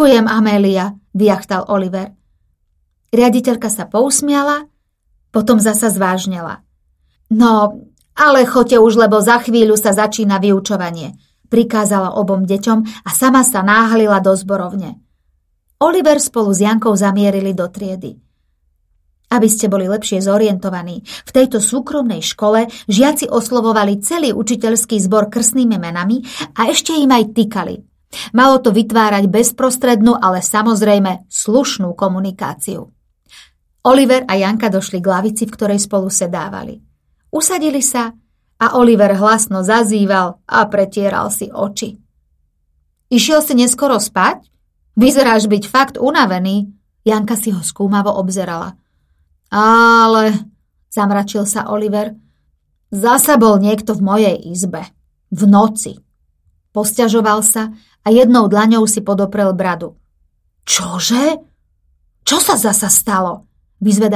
Ďakujem, Amélia, vyjachtal Oliver. Riaditeľka sa pousmiala, potom zasa zvážnela. No, ale choďte už, lebo za chvíľu sa začína vyučovanie, prikázala obom deťom a sama sa náhlila do zborovne. Oliver spolu s Jankou zamierili do triedy. Aby ste boli lepšie zorientovaní, v tejto súkromnej škole žiaci oslovovali celý učiteľský zbor krstnými menami a ešte im aj tykali – Malo to vytvárať bezprostrednú, ale samozrejme slušnú komunikáciu. Oliver a Janka došli k lavici, v ktorej spolu sedávali. Usadili sa a Oliver hlasno zazýval a pretieral si oči. Išiel si neskoro spať? Vyzeráš byť fakt unavený. Janka si ho skúmavo obzerala. Ale, zamračil sa Oliver, zasa bol niekto v mojej izbe. V noci. Posťažoval sa a jednou dlaňou si podoprel bradu. Čože? Čo sa zasa stalo? Vyzvedal